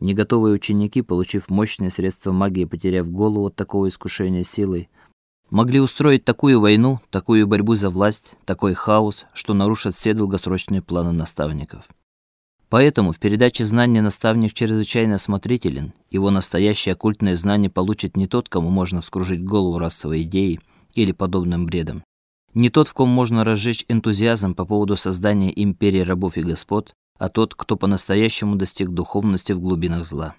Неготовые ученики, получив мощные средства магии, потеряв голову от такого искушения силой, могли устроить такую войну, такую борьбу за власть, такой хаос, что нарушат все долгосрочные планы наставников. Поэтому в передаче знания наставник чрезвычайно осмотрителен. Его настоящее оккультное знание получит не тот, кому можно вскружить голову расовой идеей или подобным бредом, не тот, в ком можно разжечь энтузиазм по поводу создания империи рабов и господ, а тот, кто по-настоящему достиг духовности в глубинах зла.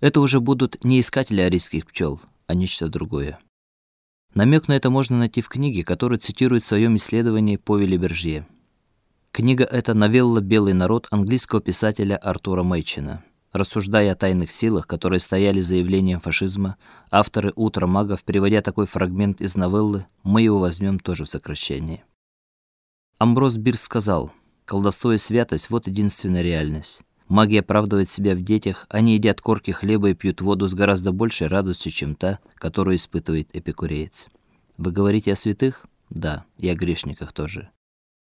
Это уже будут не искатели арийских пчел, а нечто другое. Намек на это можно найти в книге, которую цитирует в своем исследовании Повели Бержье. Книга эта новелла Белый народ английского писателя Артура Мэйчина. Рассуждая о тайных силах, которые стояли за явлением фашизма, авторы Утра магов, переводя такой фрагмент из новеллы, мы его возьмем тоже в сокращении. Амброс Бирс сказал: "Колдовство и святость вот единственная реальность. Магия оправдывает себя в детях, они едят корки хлеба и пьют воду с гораздо большей радостью, чем та, которую испытывает эпикуреец. Вы говорите о святых? Да, и о грешниках тоже.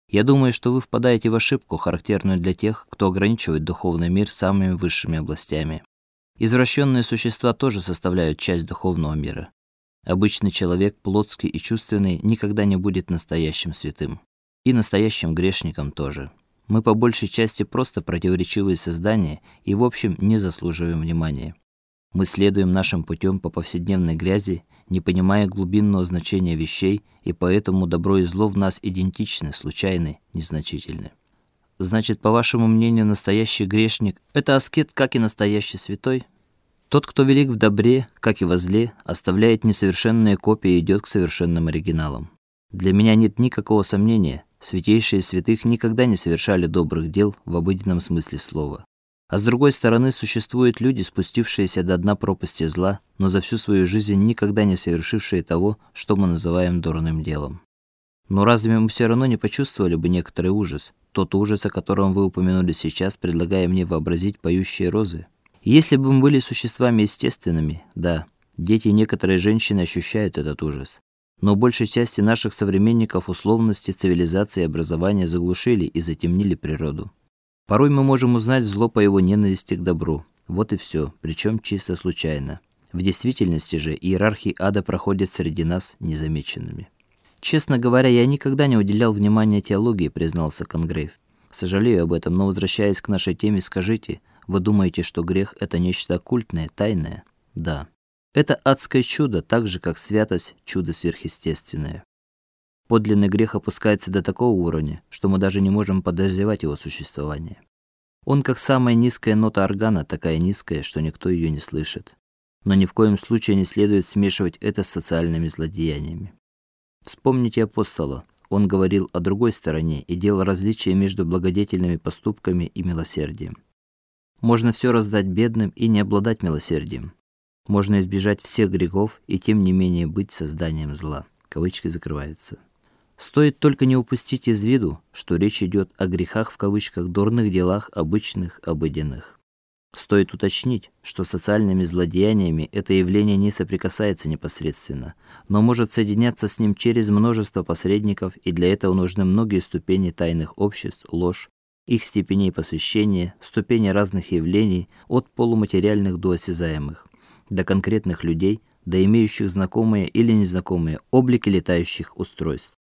Я думаю, что вы впадаете в ошибку, характерную для тех, кто ограничивает духовный мир самыми высшими областями. Извращенные существа тоже составляют часть духовного мира. Обычный человек, плотский и чувственный, никогда не будет настоящим святым, и настоящим грешником тоже. Мы по большей части просто противоречивые создания и в общем не заслуживаем внимания. Мы следуем нашим путем по повседневной грязи не понимая глубинного значения вещей, и поэтому добро и зло в нас идентичны, случайны, незначительны. Значит, по вашему мнению, настоящий грешник это аскет, как и настоящий святой? Тот, кто велик в добре, как и во зле, оставляет несовершенные копии и идет к совершенным оригиналам. Для меня нет никакого сомнения, святейшие святых никогда не совершали добрых дел в обыденном смысле слова. А с другой стороны, существуют люди, спустившиеся до дна пропасти зла, но за всю свою жизнь никогда не совершившие того, что мы называем дурным делом. Но разве мы все равно не почувствовали бы некоторый ужас, тот ужас, о котором вы упомянули сейчас, предлагая мне вообразить поющие розы? Если бы мы были существами естественными, да, дети и некоторые женщины ощущают этот ужас. Но большей части наших современников условности цивилизации и образования заглушили и затемнили природу. Порой мы можем узнать зло по его ненависти к добру. Вот и все, причем чисто случайно. В действительности же иерархии ада проходят среди нас незамеченными. Честно говоря, я никогда не уделял внимания теологии, признался Конгрейв. Сожалею об этом, но возвращаясь к нашей теме, скажите, вы думаете, что грех это нечто оккультное, тайное? Да. Это адское чудо, так же как святость чудо сверхъестественное. Подлинный грех опускается до такого уровня, что мы даже не можем подозревать его существование. Он как самая низкая нота органа, такая низкая, что никто ее не слышит. Но ни в коем случае не следует смешивать это с социальными злодеяниями. Вспомните апостола. Он говорил о другой стороне и делал различие между благодетельными поступками и милосердием. Можно все раздать бедным и не обладать милосердием. Можно избежать всех грехов и тем не менее быть созданием зла. Кавычки закрываются. Стоит только не упустить из виду, что речь идет о грехах в кавычках дурных делах обычных, обыденных. Стоит уточнить, что социальными злодеяниями это явление не соприкасается непосредственно, но может соединяться с ним через множество посредников, и для этого нужны многие ступени тайных обществ, ложь, их степеней посвящения, ступени разных явлений, от полуматериальных до осязаемых, до конкретных людей, до имеющих знакомые или незнакомые облики летающих устройств.